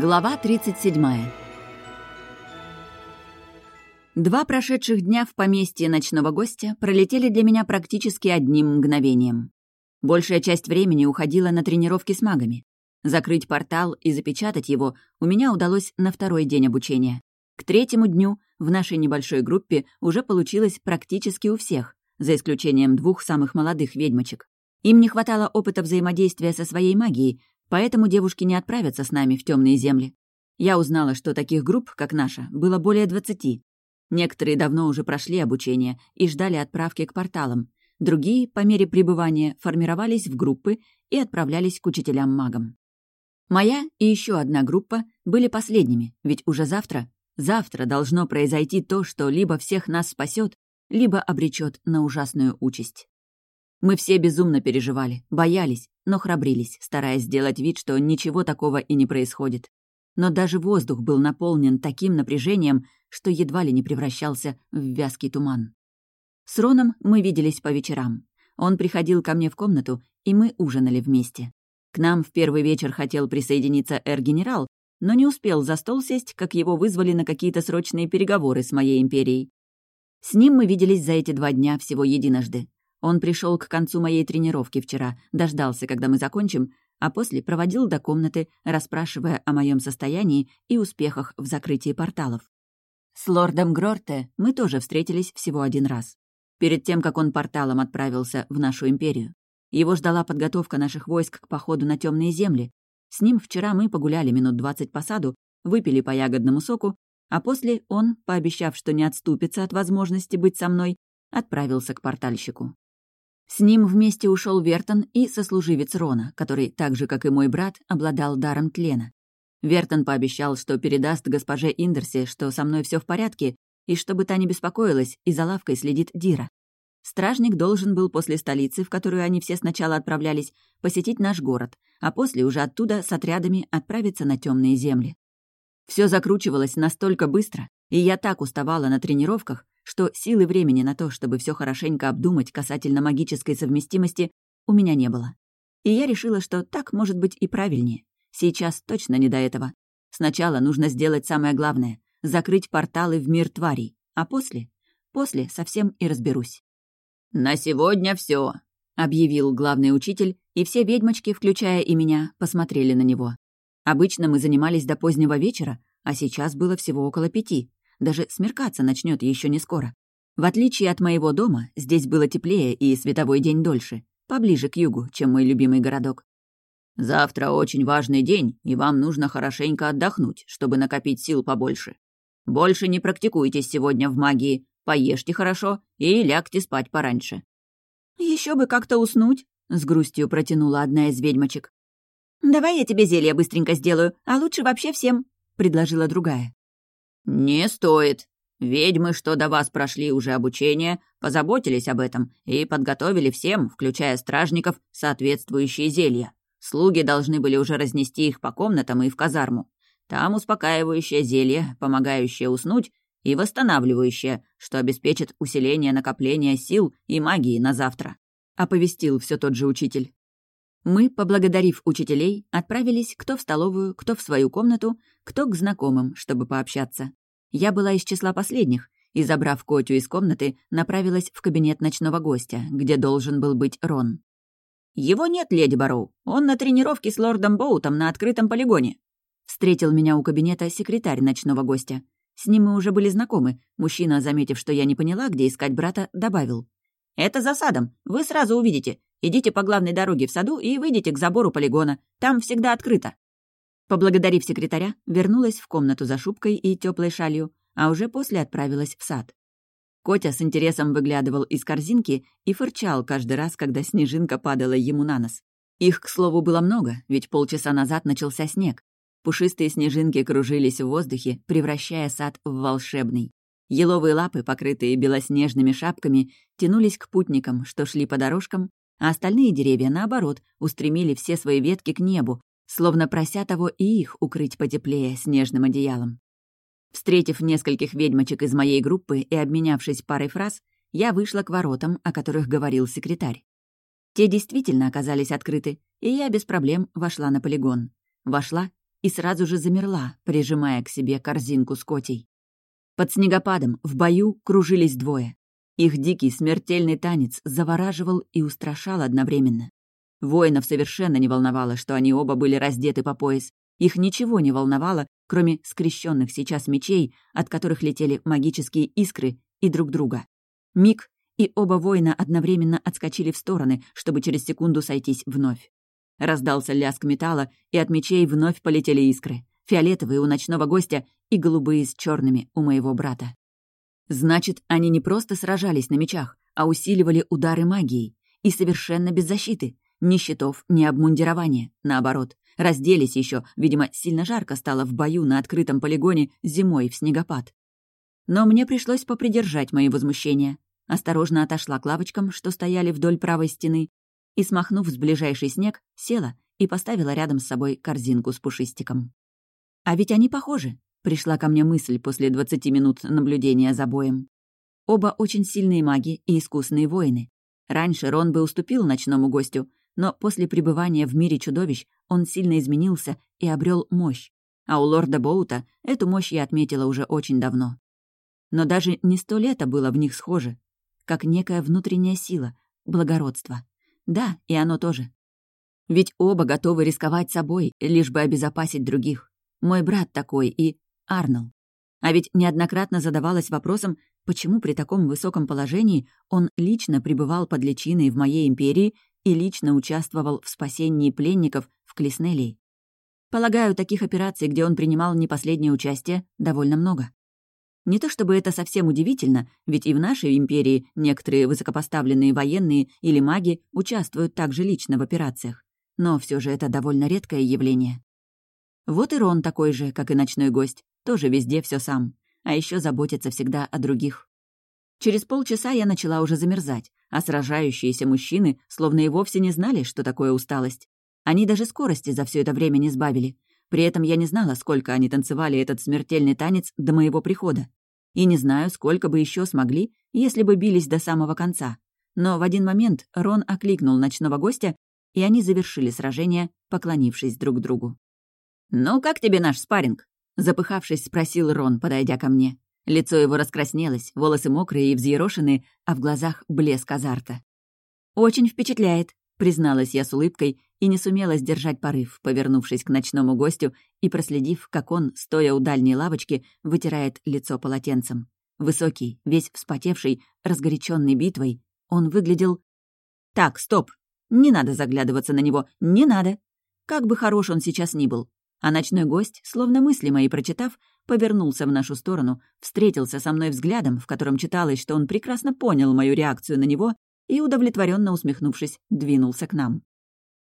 Глава 37. Два прошедших дня в поместье ночного гостя пролетели для меня практически одним мгновением. Большая часть времени уходила на тренировки с магами. Закрыть портал и запечатать его у меня удалось на второй день обучения. К третьему дню в нашей небольшой группе уже получилось практически у всех, за исключением двух самых молодых ведьмочек. Им не хватало опыта взаимодействия со своей магией, Поэтому девушки не отправятся с нами в темные земли. Я узнала, что таких групп, как наша, было более двадцати. Некоторые давно уже прошли обучение и ждали отправки к порталам. Другие, по мере пребывания, формировались в группы и отправлялись к учителям-магам. Моя и еще одна группа были последними, ведь уже завтра, завтра должно произойти то, что либо всех нас спасет, либо обречет на ужасную участь. Мы все безумно переживали, боялись, но храбрились, стараясь сделать вид, что ничего такого и не происходит. Но даже воздух был наполнен таким напряжением, что едва ли не превращался в вязкий туман. С Роном мы виделись по вечерам. Он приходил ко мне в комнату, и мы ужинали вместе. К нам в первый вечер хотел присоединиться эр-генерал, но не успел за стол сесть, как его вызвали на какие-то срочные переговоры с моей империей. С ним мы виделись за эти два дня всего единожды. Он пришел к концу моей тренировки вчера, дождался, когда мы закончим, а после проводил до комнаты, расспрашивая о моем состоянии и успехах в закрытии порталов. С лордом Грорте мы тоже встретились всего один раз. Перед тем, как он порталом отправился в нашу империю. Его ждала подготовка наших войск к походу на темные земли. С ним вчера мы погуляли минут двадцать по саду, выпили по ягодному соку, а после он, пообещав, что не отступится от возможности быть со мной, отправился к портальщику. С ним вместе ушел Вертон и сослуживец Рона, который, так же, как и мой брат, обладал даром тлена. Вертон пообещал, что передаст госпоже Индерсе, что со мной все в порядке, и чтобы та не беспокоилась, и за лавкой следит Дира. Стражник должен был после столицы, в которую они все сначала отправлялись, посетить наш город, а после уже оттуда с отрядами отправиться на темные земли. Все закручивалось настолько быстро, и я так уставала на тренировках, что силы времени на то, чтобы все хорошенько обдумать касательно магической совместимости, у меня не было. И я решила, что так может быть и правильнее. Сейчас точно не до этого. Сначала нужно сделать самое главное — закрыть порталы в мир тварей, а после, после совсем и разберусь. «На сегодня все, объявил главный учитель, и все ведьмочки, включая и меня, посмотрели на него. Обычно мы занимались до позднего вечера, а сейчас было всего около пяти. Даже смеркаться начнет еще не скоро. В отличие от моего дома, здесь было теплее и световой день дольше, поближе к югу, чем мой любимый городок. «Завтра очень важный день, и вам нужно хорошенько отдохнуть, чтобы накопить сил побольше. Больше не практикуйтесь сегодня в магии, поешьте хорошо и лягте спать пораньше». Еще бы как-то уснуть», — с грустью протянула одна из ведьмочек. «Давай я тебе зелье быстренько сделаю, а лучше вообще всем», — предложила другая. «Не стоит. Ведьмы, что до вас прошли уже обучение, позаботились об этом и подготовили всем, включая стражников, соответствующие зелья. Слуги должны были уже разнести их по комнатам и в казарму. Там успокаивающее зелье, помогающее уснуть, и восстанавливающее, что обеспечит усиление накопления сил и магии на завтра», — оповестил все тот же учитель. Мы, поблагодарив учителей, отправились кто в столовую, кто в свою комнату, кто к знакомым, чтобы пообщаться. Я была из числа последних, и, забрав Котю из комнаты, направилась в кабинет ночного гостя, где должен был быть Рон. «Его нет, леди Бароу. Он на тренировке с лордом Боутом на открытом полигоне». Встретил меня у кабинета секретарь ночного гостя. С ним мы уже были знакомы. Мужчина, заметив, что я не поняла, где искать брата, добавил. «Это за садом. Вы сразу увидите. Идите по главной дороге в саду и выйдите к забору полигона. Там всегда открыто». Поблагодарив секретаря, вернулась в комнату за шубкой и теплой шалью, а уже после отправилась в сад. Котя с интересом выглядывал из корзинки и фырчал каждый раз, когда снежинка падала ему на нос. Их, к слову, было много, ведь полчаса назад начался снег. Пушистые снежинки кружились в воздухе, превращая сад в волшебный. Еловые лапы, покрытые белоснежными шапками, тянулись к путникам, что шли по дорожкам, а остальные деревья, наоборот, устремили все свои ветки к небу, словно прося того и их укрыть потеплее снежным одеялом. Встретив нескольких ведьмочек из моей группы и обменявшись парой фраз, я вышла к воротам, о которых говорил секретарь. Те действительно оказались открыты, и я без проблем вошла на полигон. Вошла и сразу же замерла, прижимая к себе корзинку с котей. Под снегопадом в бою кружились двое. Их дикий смертельный танец завораживал и устрашал одновременно. Воинов совершенно не волновало, что они оба были раздеты по пояс. Их ничего не волновало, кроме скрещенных сейчас мечей, от которых летели магические искры и друг друга. Миг, и оба воина одновременно отскочили в стороны, чтобы через секунду сойтись вновь. Раздался лязг металла, и от мечей вновь полетели искры. Фиолетовые у ночного гостя и голубые с черными у моего брата. Значит, они не просто сражались на мечах, а усиливали удары магией. И совершенно без защиты. Ни щитов, ни обмундирования. Наоборот, разделись еще, видимо, сильно жарко стало в бою на открытом полигоне зимой в снегопад. Но мне пришлось попридержать мои возмущения. Осторожно отошла к лавочкам, что стояли вдоль правой стены, и, смахнув с ближайший снег, села и поставила рядом с собой корзинку с пушистиком. А ведь они похожи, пришла ко мне мысль после 20 минут наблюдения за боем. Оба очень сильные маги и искусные воины. Раньше Рон бы уступил ночному гостю, но после пребывания в мире чудовищ он сильно изменился и обрел мощь. А у лорда Боута эту мощь я отметила уже очень давно. Но даже не сто лет было в них схоже, как некая внутренняя сила, благородство. Да, и оно тоже. Ведь оба готовы рисковать собой, лишь бы обезопасить других. Мой брат такой и Арнольд. А ведь неоднократно задавалась вопросом, почему при таком высоком положении он лично пребывал под личиной в моей империи и лично участвовал в спасении пленников в Клиснелии. Полагаю, таких операций, где он принимал не последнее участие, довольно много. Не то чтобы это совсем удивительно, ведь и в нашей империи некоторые высокопоставленные военные или маги участвуют также лично в операциях. Но все же это довольно редкое явление. Вот и Рон такой же, как и ночной гость, тоже везде все сам, а еще заботится всегда о других. Через полчаса я начала уже замерзать, а сражающиеся мужчины словно и вовсе не знали, что такое усталость. Они даже скорости за все это время не сбавили, при этом я не знала, сколько они танцевали этот смертельный танец до моего прихода. И не знаю, сколько бы еще смогли, если бы бились до самого конца. Но в один момент Рон окликнул ночного гостя, и они завершили сражение, поклонившись друг другу. «Ну, как тебе наш спарринг?» Запыхавшись, спросил Рон, подойдя ко мне. Лицо его раскраснелось, волосы мокрые и взъерошенные, а в глазах блеск азарта. «Очень впечатляет», — призналась я с улыбкой и не сумела сдержать порыв, повернувшись к ночному гостю и проследив, как он, стоя у дальней лавочки, вытирает лицо полотенцем. Высокий, весь вспотевший, разгоряченный битвой, он выглядел... Так, стоп! Не надо заглядываться на него, не надо! Как бы хорош он сейчас ни был. А ночной гость, словно мысли мои прочитав, повернулся в нашу сторону, встретился со мной взглядом, в котором читалось, что он прекрасно понял мою реакцию на него и, удовлетворенно усмехнувшись, двинулся к нам.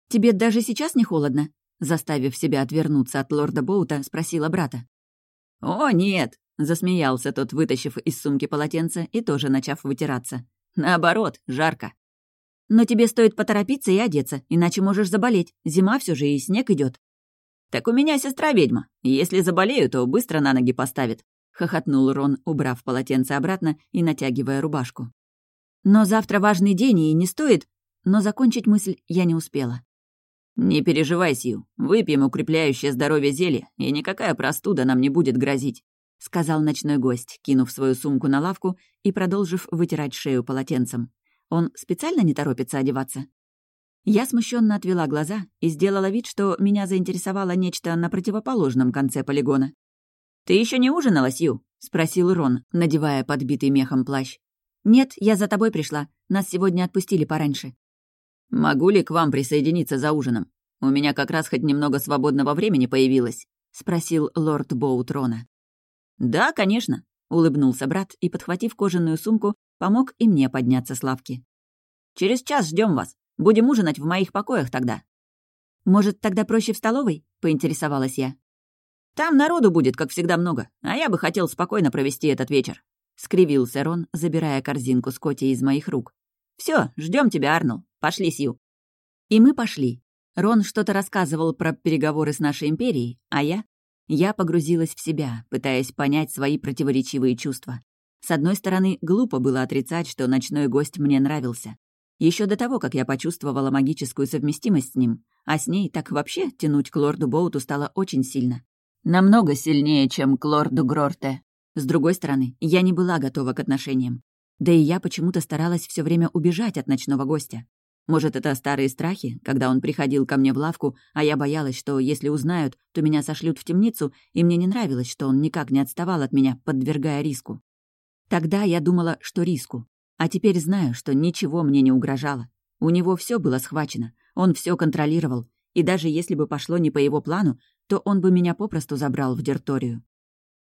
«Тебе даже сейчас не холодно?» Заставив себя отвернуться от лорда Боута, спросила брата. «О, нет!» — засмеялся тот, вытащив из сумки полотенце и тоже начав вытираться. «Наоборот, жарко». «Но тебе стоит поторопиться и одеться, иначе можешь заболеть. Зима все же и снег идет. «Так у меня сестра ведьма. Если заболею, то быстро на ноги поставит», — хохотнул Рон, убрав полотенце обратно и натягивая рубашку. «Но завтра важный день, и не стоит...» Но закончить мысль я не успела. «Не переживай, Сью. Выпьем укрепляющее здоровье зелье, и никакая простуда нам не будет грозить», — сказал ночной гость, кинув свою сумку на лавку и продолжив вытирать шею полотенцем. Он специально не торопится одеваться? Я смущенно отвела глаза и сделала вид, что меня заинтересовало нечто на противоположном конце полигона. «Ты еще не ужинала, Сью?» — спросил Рон, надевая подбитый мехом плащ. «Нет, я за тобой пришла. Нас сегодня отпустили пораньше». «Могу ли к вам присоединиться за ужином? У меня как раз хоть немного свободного времени появилось», — спросил лорд Боутрона. «Да, конечно», — улыбнулся брат и, подхватив кожаную сумку, помог и мне подняться с лавки. «Через час ждем вас. Будем ужинать в моих покоях тогда». «Может, тогда проще в столовой?» — поинтересовалась я. «Там народу будет, как всегда, много, а я бы хотел спокойно провести этот вечер», — скривился Рон, забирая корзинку с Коти из моих рук. Все, ждем тебя, Арнул. Пошли, Сью». И мы пошли. Рон что-то рассказывал про переговоры с нашей империей, а я... Я погрузилась в себя, пытаясь понять свои противоречивые чувства. С одной стороны, глупо было отрицать, что ночной гость мне нравился. Еще до того, как я почувствовала магическую совместимость с ним, а с ней так вообще тянуть к лорду Боуту стало очень сильно. Намного сильнее, чем к лорду Грорте. С другой стороны, я не была готова к отношениям. Да и я почему-то старалась все время убежать от ночного гостя. Может, это старые страхи, когда он приходил ко мне в лавку, а я боялась, что если узнают, то меня сошлют в темницу, и мне не нравилось, что он никак не отставал от меня, подвергая риску. Тогда я думала, что риску. А теперь знаю, что ничего мне не угрожало. У него все было схвачено, он все контролировал, и даже если бы пошло не по его плану, то он бы меня попросту забрал в дирторию.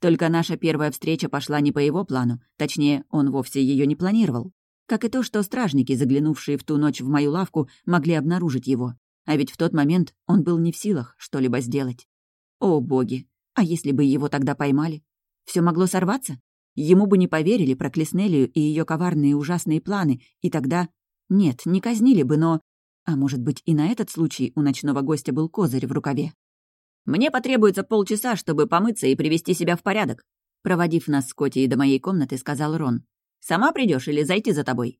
Только наша первая встреча пошла не по его плану, точнее, он вовсе ее не планировал. Как и то, что стражники, заглянувшие в ту ночь в мою лавку, могли обнаружить его. А ведь в тот момент он был не в силах что-либо сделать. О, боги! А если бы его тогда поймали? Все могло сорваться? Ему бы не поверили про Клеснелию и ее коварные ужасные планы, и тогда... Нет, не казнили бы, но... А может быть, и на этот случай у ночного гостя был козырь в рукаве? «Мне потребуется полчаса, чтобы помыться и привести себя в порядок», проводив нас с Котей до моей комнаты, сказал Рон. «Сама придешь или зайти за тобой?»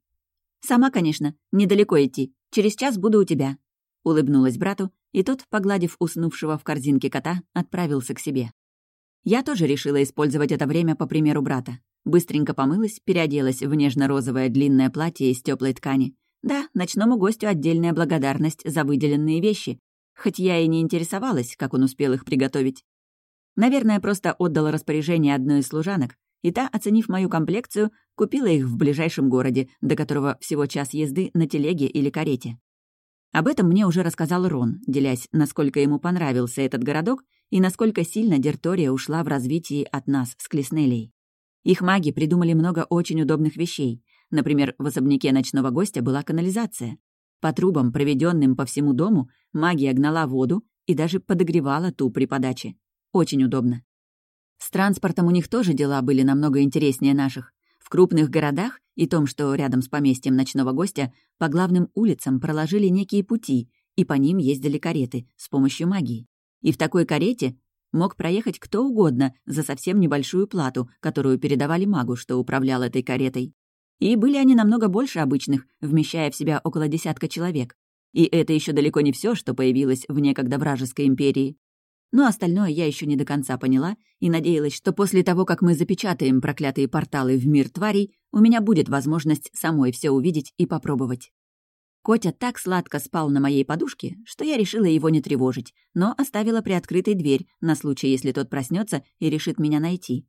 «Сама, конечно. Недалеко идти. Через час буду у тебя», — улыбнулась брату, и тот, погладив уснувшего в корзинке кота, отправился к себе. Я тоже решила использовать это время по примеру брата. Быстренько помылась, переоделась в нежно-розовое длинное платье из теплой ткани. Да, ночному гостю отдельная благодарность за выделенные вещи, хоть я и не интересовалась, как он успел их приготовить. Наверное, просто отдала распоряжение одной из служанок, и та, оценив мою комплекцию, купила их в ближайшем городе, до которого всего час езды на телеге или карете. Об этом мне уже рассказал Рон, делясь, насколько ему понравился этот городок и насколько сильно Дертория ушла в развитии от нас с Клеснелей. Их маги придумали много очень удобных вещей. Например, в особняке ночного гостя была канализация. По трубам, проведенным по всему дому, магия гнала воду и даже подогревала ту при подаче. Очень удобно. С транспортом у них тоже дела были намного интереснее наших. В крупных городах и том, что рядом с поместьем ночного гостя, по главным улицам проложили некие пути, и по ним ездили кареты с помощью магии. И в такой карете мог проехать кто угодно за совсем небольшую плату, которую передавали магу, что управлял этой каретой. И были они намного больше обычных, вмещая в себя около десятка человек. И это еще далеко не все, что появилось в некогда вражеской империи. Но остальное я еще не до конца поняла и надеялась, что после того, как мы запечатаем проклятые порталы в мир тварей, у меня будет возможность самой все увидеть и попробовать. Котя так сладко спал на моей подушке, что я решила его не тревожить, но оставила приоткрытой дверь на случай, если тот проснется и решит меня найти.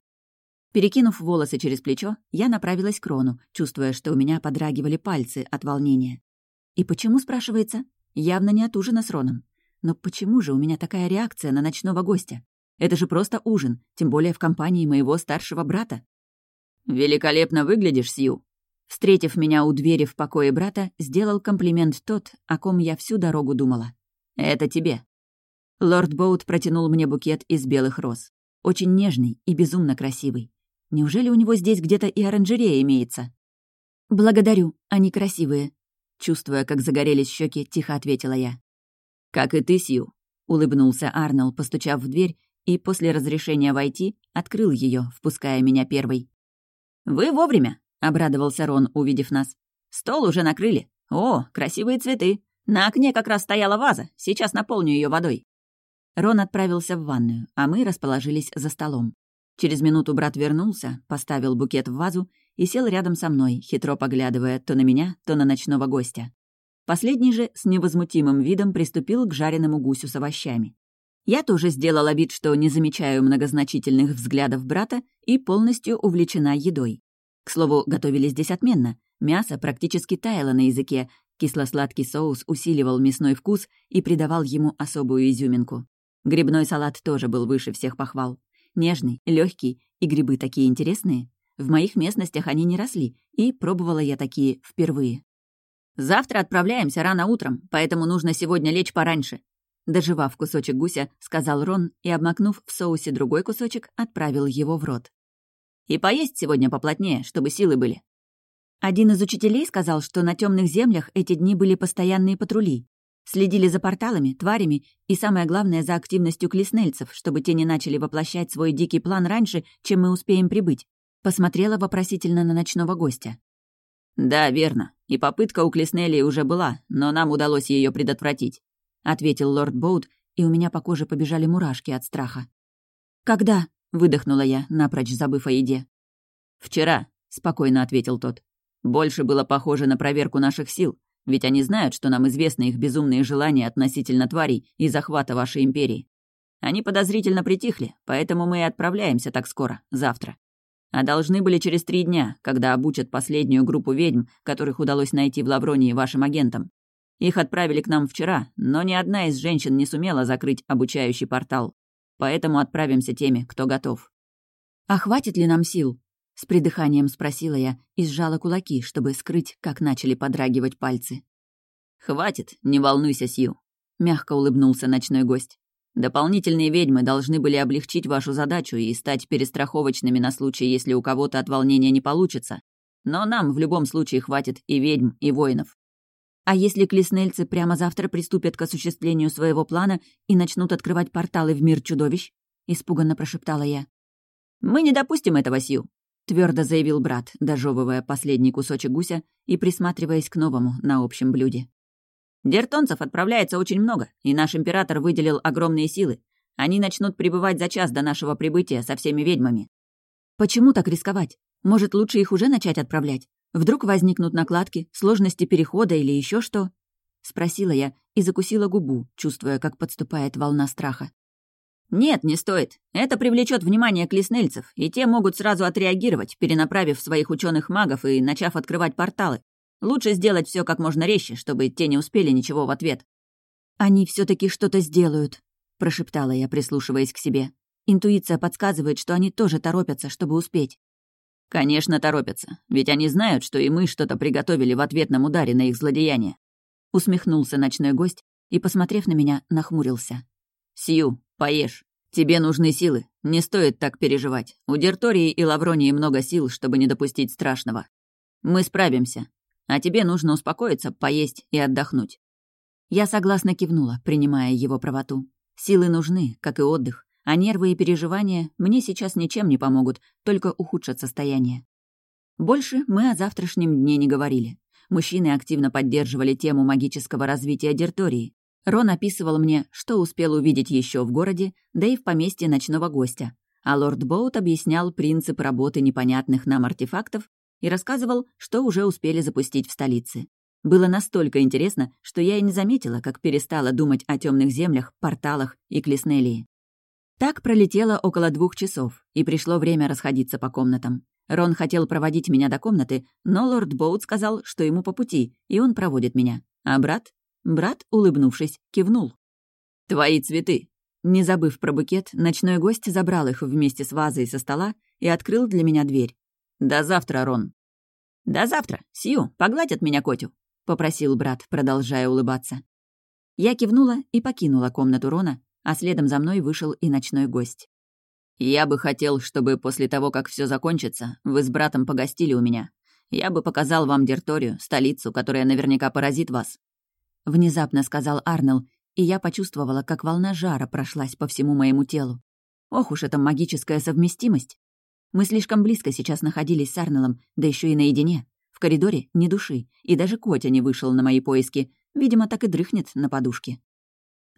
Перекинув волосы через плечо, я направилась к Рону, чувствуя, что у меня подрагивали пальцы от волнения. И почему, спрашивается? Явно не от ужина с Роном. Но почему же у меня такая реакция на ночного гостя? Это же просто ужин, тем более в компании моего старшего брата. «Великолепно выглядишь, Сью», Встретив меня у двери в покое брата, сделал комплимент тот, о ком я всю дорогу думала. «Это тебе». Лорд Боут протянул мне букет из белых роз. Очень нежный и безумно красивый. Неужели у него здесь где-то и оранжерея имеется? «Благодарю, они красивые», — чувствуя, как загорелись щеки, тихо ответила я. «Как и ты, Сью», — улыбнулся Арнелл, постучав в дверь, и после разрешения войти открыл ее, впуская меня первой. «Вы вовремя», — обрадовался Рон, увидев нас. «Стол уже накрыли. О, красивые цветы. На окне как раз стояла ваза. Сейчас наполню ее водой». Рон отправился в ванную, а мы расположились за столом. Через минуту брат вернулся, поставил букет в вазу и сел рядом со мной, хитро поглядывая то на меня, то на ночного гостя. Последний же с невозмутимым видом приступил к жареному гусю с овощами. Я тоже сделала вид, что не замечаю многозначительных взглядов брата и полностью увлечена едой. К слову, готовили здесь отменно. Мясо практически таяло на языке, кисло-сладкий соус усиливал мясной вкус и придавал ему особую изюминку. Грибной салат тоже был выше всех похвал. Нежный, легкий, и грибы такие интересные. В моих местностях они не росли, и пробовала я такие впервые. «Завтра отправляемся рано утром, поэтому нужно сегодня лечь пораньше», Доживав кусочек гуся, сказал Рон и, обмакнув в соусе другой кусочек, отправил его в рот. И поесть сегодня поплотнее, чтобы силы были». Один из учителей сказал, что на темных землях эти дни были постоянные патрули. Следили за порталами, тварями и, самое главное, за активностью клеснельцев, чтобы те не начали воплощать свой дикий план раньше, чем мы успеем прибыть. Посмотрела вопросительно на ночного гостя. «Да, верно. И попытка у Клеснелли уже была, но нам удалось ее предотвратить», — ответил лорд Боут, и у меня по коже побежали мурашки от страха. «Когда?» — выдохнула я, напрочь забыв о еде. «Вчера», — спокойно ответил тот. «Больше было похоже на проверку наших сил, ведь они знают, что нам известны их безумные желания относительно тварей и захвата вашей империи. Они подозрительно притихли, поэтому мы и отправляемся так скоро, завтра. А должны были через три дня, когда обучат последнюю группу ведьм, которых удалось найти в Лавронии вашим агентам. Их отправили к нам вчера, но ни одна из женщин не сумела закрыть обучающий портал. Поэтому отправимся теми, кто готов. «А хватит ли нам сил?» — с придыханием спросила я и сжала кулаки, чтобы скрыть, как начали подрагивать пальцы. «Хватит, не волнуйся, Сью», — мягко улыбнулся ночной гость. Дополнительные ведьмы должны были облегчить вашу задачу и стать перестраховочными на случай, если у кого-то от волнения не получится. Но нам в любом случае хватит и ведьм, и воинов. А если клеснельцы прямо завтра приступят к осуществлению своего плана и начнут открывать порталы в мир чудовищ? Испуганно прошептала я. Мы не допустим этого, Сью, твердо заявил брат, дожевывая последний кусочек гуся и присматриваясь к новому на общем блюде. Дертонцев отправляется очень много, и наш император выделил огромные силы. Они начнут прибывать за час до нашего прибытия со всеми ведьмами. Почему так рисковать? Может, лучше их уже начать отправлять? Вдруг возникнут накладки, сложности перехода или еще что? Спросила я и закусила губу, чувствуя, как подступает волна страха. «Нет, не стоит. Это привлечет внимание клеснельцев, и те могут сразу отреагировать, перенаправив своих ученых магов и начав открывать порталы. Лучше сделать все как можно резче, чтобы те не успели ничего в ответ. «Они все таки что-то сделают», — прошептала я, прислушиваясь к себе. Интуиция подсказывает, что они тоже торопятся, чтобы успеть. «Конечно, торопятся, ведь они знают, что и мы что-то приготовили в ответном ударе на их злодеяние». Усмехнулся ночной гость и, посмотрев на меня, нахмурился. «Сью, поешь. Тебе нужны силы. Не стоит так переживать. У Дертории и Лавронии много сил, чтобы не допустить страшного. Мы справимся. А тебе нужно успокоиться, поесть и отдохнуть». Я согласно кивнула, принимая его правоту. Силы нужны, как и отдых, а нервы и переживания мне сейчас ничем не помогут, только ухудшат состояние. Больше мы о завтрашнем дне не говорили. Мужчины активно поддерживали тему магического развития Дертории. Рон описывал мне, что успел увидеть еще в городе, да и в поместье ночного гостя. А лорд Боут объяснял принцип работы непонятных нам артефактов и рассказывал, что уже успели запустить в столице. Было настолько интересно, что я и не заметила, как перестала думать о темных землях, порталах и Клеснелии. Так пролетело около двух часов, и пришло время расходиться по комнатам. Рон хотел проводить меня до комнаты, но лорд Боут сказал, что ему по пути, и он проводит меня. А брат? Брат, улыбнувшись, кивнул. «Твои цветы!» Не забыв про букет, ночной гость забрал их вместе с вазой со стола и открыл для меня дверь. «До завтра, Рон». «До завтра. Сью, погладь от меня Котю», — попросил брат, продолжая улыбаться. Я кивнула и покинула комнату Рона, а следом за мной вышел и ночной гость. «Я бы хотел, чтобы после того, как все закончится, вы с братом погостили у меня. Я бы показал вам Дерторию, столицу, которая наверняка поразит вас». Внезапно сказал Арнелл, и я почувствовала, как волна жара прошлась по всему моему телу. Ох уж эта магическая совместимость! Мы слишком близко сейчас находились с Арнеллом, да еще и наедине. В коридоре ни души, и даже Котя не вышел на мои поиски. Видимо, так и дрыхнет на подушке.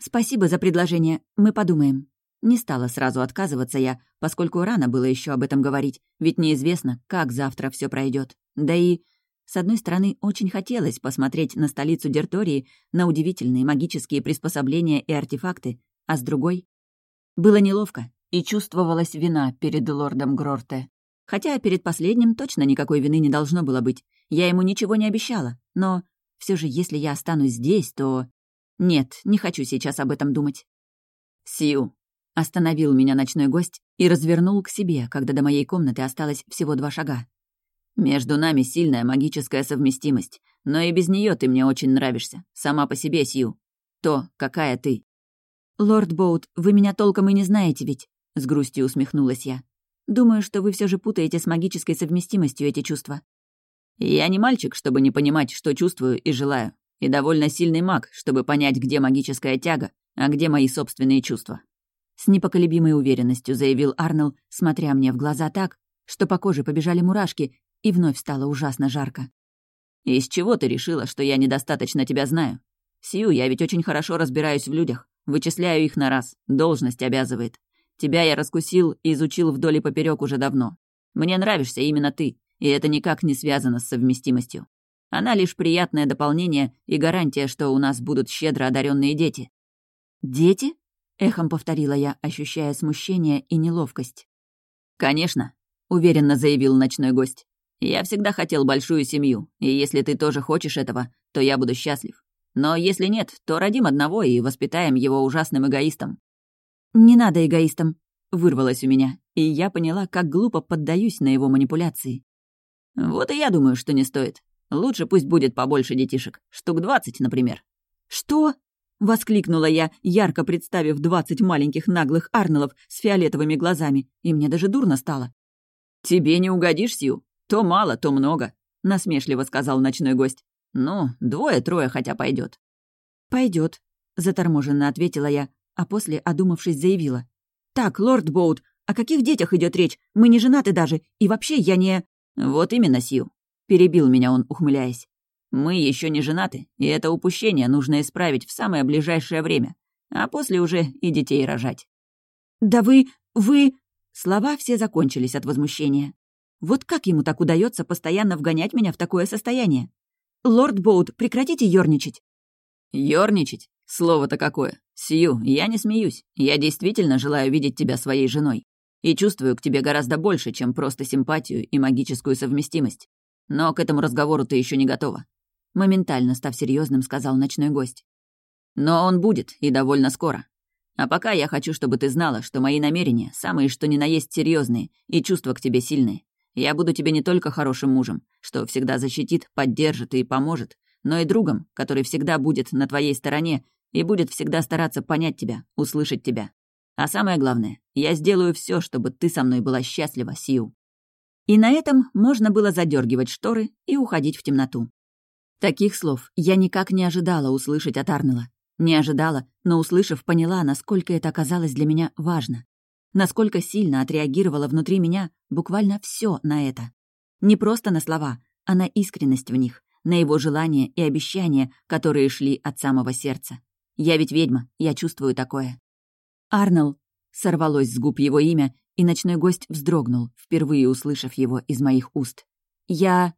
«Спасибо за предложение, мы подумаем». Не стала сразу отказываться я, поскольку рано было еще об этом говорить, ведь неизвестно, как завтра все пройдет. Да и, с одной стороны, очень хотелось посмотреть на столицу Дертории, на удивительные магические приспособления и артефакты, а с другой... Было неловко, и чувствовалась вина перед лордом Грорте. Хотя перед последним точно никакой вины не должно было быть. Я ему ничего не обещала. Но все же, если я останусь здесь, то... Нет, не хочу сейчас об этом думать. «Сью», — остановил меня ночной гость и развернул к себе, когда до моей комнаты осталось всего два шага. «Между нами сильная магическая совместимость, но и без нее ты мне очень нравишься, сама по себе, Сью. То, какая ты». «Лорд Боут, вы меня толком и не знаете ведь», с грустью усмехнулась я. «Думаю, что вы все же путаете с магической совместимостью эти чувства». «Я не мальчик, чтобы не понимать, что чувствую и желаю, и довольно сильный маг, чтобы понять, где магическая тяга, а где мои собственные чувства». С непоколебимой уверенностью заявил Арнелл, смотря мне в глаза так, что по коже побежали мурашки, и вновь стало ужасно жарко. Из чего ты решила, что я недостаточно тебя знаю? Сью, я ведь очень хорошо разбираюсь в людях. Вычисляю их на раз. Должность обязывает. Тебя я раскусил и изучил вдоль и поперек уже давно. Мне нравишься именно ты, и это никак не связано с совместимостью. Она лишь приятное дополнение и гарантия, что у нас будут щедро одаренные дети». «Дети?» — эхом повторила я, ощущая смущение и неловкость. «Конечно», — уверенно заявил ночной гость. «Я всегда хотел большую семью, и если ты тоже хочешь этого, то я буду счастлив. Но если нет, то родим одного и воспитаем его ужасным эгоистом». «Не надо эгоистом», — вырвалось у меня, и я поняла, как глупо поддаюсь на его манипуляции. «Вот и я думаю, что не стоит. Лучше пусть будет побольше детишек. Штук двадцать, например». «Что?» — воскликнула я, ярко представив двадцать маленьких наглых Арнелов с фиолетовыми глазами, и мне даже дурно стало. «Тебе не угодишь, Сью? То мало, то много», — насмешливо сказал ночной гость. «Ну, двое-трое хотя пойдет. Пойдет, заторможенно ответила я, а после, одумавшись, заявила. «Так, лорд Боут, о каких детях идет речь? Мы не женаты даже, и вообще я не...» «Вот именно, Сью», — перебил меня он, ухмыляясь. «Мы еще не женаты, и это упущение нужно исправить в самое ближайшее время, а после уже и детей рожать». «Да вы... вы...» Слова все закончились от возмущения. Вот как ему так удается постоянно вгонять меня в такое состояние? «Лорд Боут, прекратите ёрничать!» «Ёрничать? Слово-то какое! Сью, я не смеюсь. Я действительно желаю видеть тебя своей женой. И чувствую к тебе гораздо больше, чем просто симпатию и магическую совместимость. Но к этому разговору ты еще не готова. Моментально став серьезным, сказал ночной гость. Но он будет, и довольно скоро. А пока я хочу, чтобы ты знала, что мои намерения самые что ни на есть серьезные, и чувства к тебе сильные. Я буду тебе не только хорошим мужем, что всегда защитит, поддержит и поможет, но и другом, который всегда будет на твоей стороне и будет всегда стараться понять тебя, услышать тебя. А самое главное, я сделаю все, чтобы ты со мной была счастлива, Сью». И на этом можно было задергивать шторы и уходить в темноту. Таких слов я никак не ожидала услышать от Арнела. Не ожидала, но, услышав, поняла, насколько это оказалось для меня важно. Насколько сильно отреагировало внутри меня буквально все на это. Не просто на слова, а на искренность в них, на его желания и обещания, которые шли от самого сердца. Я ведь ведьма, я чувствую такое. Арнелл сорвалось с губ его имя, и ночной гость вздрогнул, впервые услышав его из моих уст. «Я...»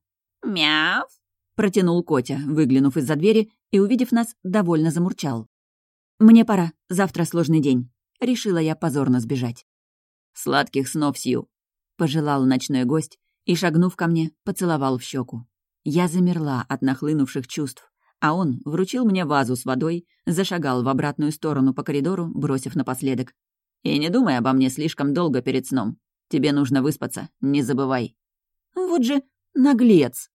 «Мяв!» — протянул Котя, выглянув из-за двери и, увидев нас, довольно замурчал. «Мне пора, завтра сложный день. Решила я позорно сбежать. «Сладких снов, Сью!» — пожелал ночной гость и, шагнув ко мне, поцеловал в щеку. Я замерла от нахлынувших чувств, а он вручил мне вазу с водой, зашагал в обратную сторону по коридору, бросив напоследок. «И не думай обо мне слишком долго перед сном. Тебе нужно выспаться, не забывай». «Вот же наглец!»